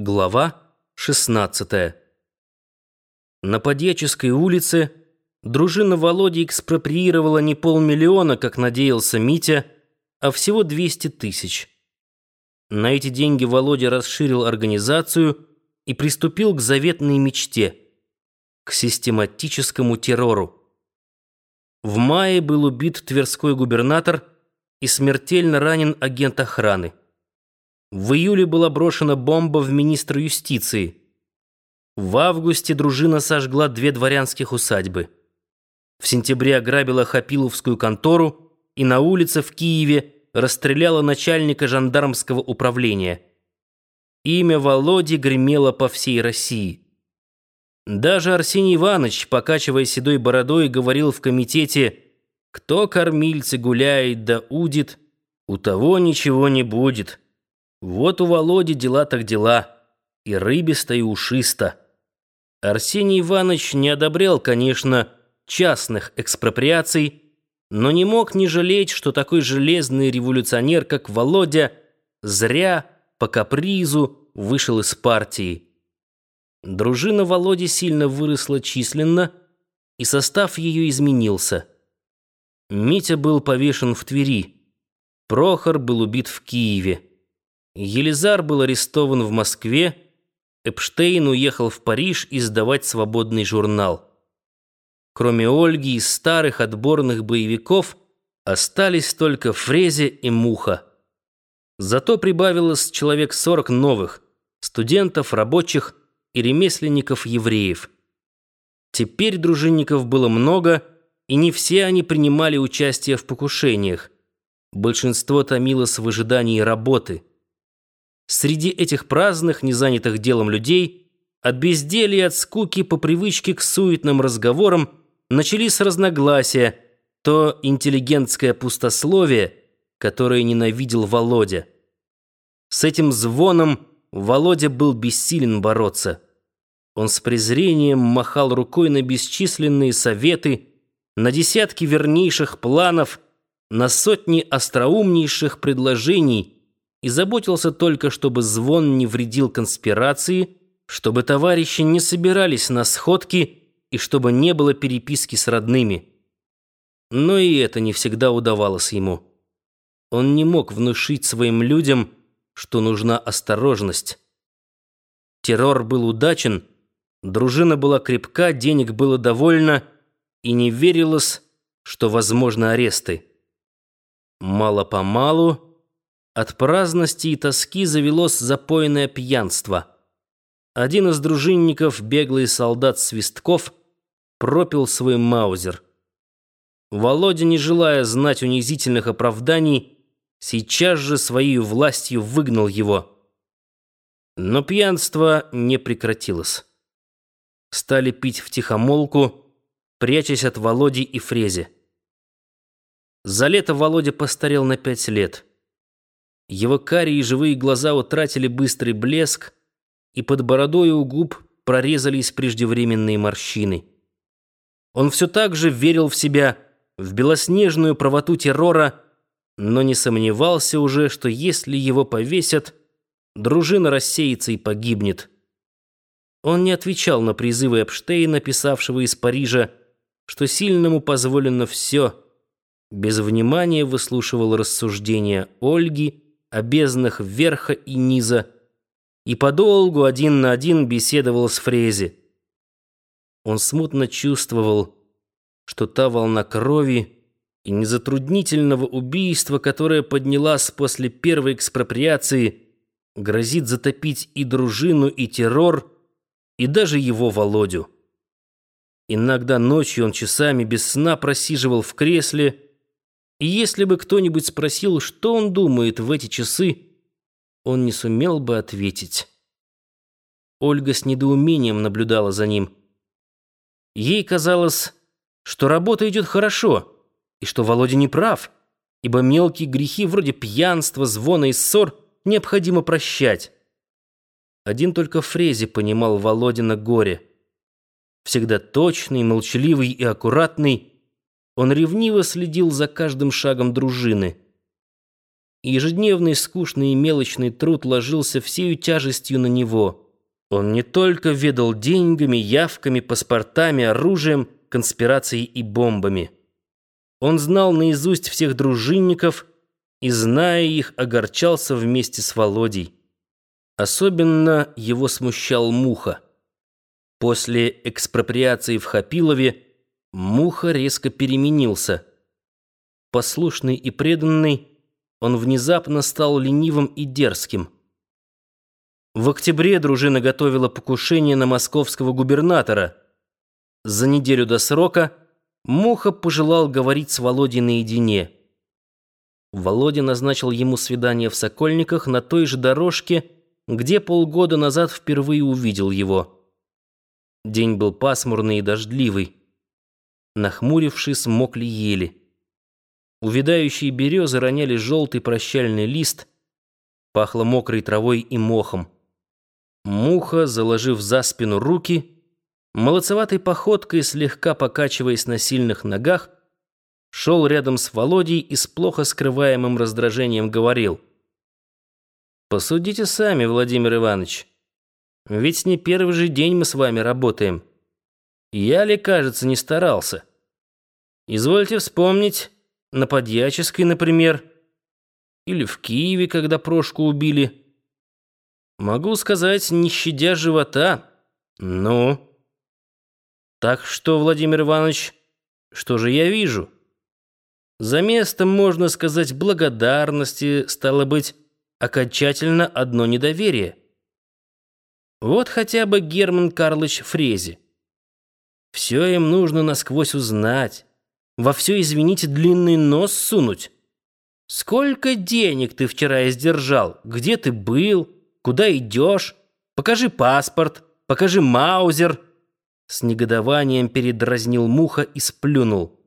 Глава 16. На Подьяческой улице дружина Володи экспроприировала не полмиллиона, как надеялся Митя, а всего 200 тысяч. На эти деньги Володя расширил организацию и приступил к заветной мечте – к систематическому террору. В мае был убит тверской губернатор и смертельно ранен агент охраны. В июле была брошена бомба в министра юстиции. В августе дружина сожгла две дворянских усадьбы. В сентябре ограбила Хапиловскую контору и на улице в Киеве расстреляла начальника жандармского управления. Имя Володи гремело по всей России. Даже Арсений Иванович, покачивая седой бородой, говорил в комитете «Кто кормильцы гуляет да удит, у того ничего не будет». Вот у Володи дела так дела, и рыбисто, и ушисто. Арсений Иванович не одобрял, конечно, частных экспроприаций, но не мог не жалеть, что такой железный революционер, как Володя, зря, по капризу, вышел из партии. Дружина Володи сильно выросла численно, и состав ее изменился. Митя был повешен в Твери, Прохор был убит в Киеве. Елизар был арестован в Москве, Эпштейн уехал в Париж издавать свободный журнал. Кроме Ольги из старых отборных боевиков остались только Фрезе и Муха. Зато прибавилось человек сорок новых студентов, рабочих и ремесленников-евреев. Теперь дружинников было много, и не все они принимали участие в покушениях. Большинство томилось в ожидании работы – Среди этих праздных, незанятых делом людей, от безделья, от скуки по привычке к суетным разговорам начались разногласия, то интеллигентское пустословие, которое ненавидел Володя. С этим звоном Володя был бессилен бороться. Он с презрением махал рукой на бесчисленные советы, на десятки вернейших планов, на сотни остроумнейших предложений – и заботился только, чтобы звон не вредил конспирации, чтобы товарищи не собирались на сходки и чтобы не было переписки с родными. Но и это не всегда удавалось ему. Он не мог внушить своим людям, что нужна осторожность. Террор был удачен, дружина была крепка, денег было довольно, и не верилось, что возможны аресты. Мало-помалу от праздности и тоски завелось запойное пьянство. Один из дружинников, беглый солдат Свистков, пропил свой маузер. Володя, не желая знать унизительных оправданий, сейчас же своей властью выгнал его. Но пьянство не прекратилось. Стали пить втихомолку, прячась от Володи и Фрези. За лето Володя постарел на пять лет. Его карие живые глаза утратили быстрый блеск, и под бородой у губ прорезались преждевременные морщины. Он все так же верил в себя, в белоснежную правоту террора, но не сомневался уже, что если его повесят, дружина рассеется и погибнет. Он не отвечал на призывы Эпштейна, писавшего из Парижа, что сильному позволено все, без внимания выслушивал рассуждения Ольги, о верха и низа, и подолгу один на один беседовал с Фрези. Он смутно чувствовал, что та волна крови и незатруднительного убийства, которая поднялась после первой экспроприации, грозит затопить и дружину, и террор, и даже его Володю. Иногда ночью он часами без сна просиживал в кресле, и если бы кто-нибудь спросил, что он думает в эти часы, он не сумел бы ответить. Ольга с недоумением наблюдала за ним. Ей казалось, что работа идет хорошо, и что Володя не прав, ибо мелкие грехи вроде пьянства, звона и ссор необходимо прощать. Один только Фрези понимал Володина горе. Всегда точный, молчаливый и аккуратный, он ревниво следил за каждым шагом дружины. ежедневный скучный и мелочный труд ложился всею тяжестью на него. Он не только ведал деньгами, явками, паспортами, оружием, конспирацией и бомбами. Он знал наизусть всех дружинников и, зная их, огорчался вместе с Володей. Особенно его смущал Муха. После экспроприации в Хапилове Муха резко переменился. Послушный и преданный, он внезапно стал ленивым и дерзким. В октябре дружина готовила покушение на московского губернатора. За неделю до срока Муха пожелал говорить с Володей наедине. Володя назначил ему свидание в Сокольниках на той же дорожке, где полгода назад впервые увидел его. День был пасмурный и дождливый. Нахмурившись, мокли ели. Увядающие березы роняли желтый прощальный лист, пахло мокрой травой и мохом. Муха, заложив за спину руки, молодцеватой походкой, слегка покачиваясь на сильных ногах, шел рядом с Володей и с плохо скрываемым раздражением говорил. «Посудите сами, Владимир Иванович. Ведь не первый же день мы с вами работаем. Я ли, кажется, не старался? Извольте вспомнить, на Подьяческой, например, или в Киеве, когда Прошку убили». Могу сказать, не щадя живота. Ну? Так что, Владимир Иванович, что же я вижу? За местом, можно сказать, благодарности, стало быть, окончательно одно недоверие. Вот хотя бы Герман Карлович Фрези. Все им нужно насквозь узнать. Во все, извините, длинный нос сунуть. Сколько денег ты вчера издержал? Где ты был? Куда идешь? Покажи паспорт, покажи маузер!» С негодованием передразнил Муха и сплюнул.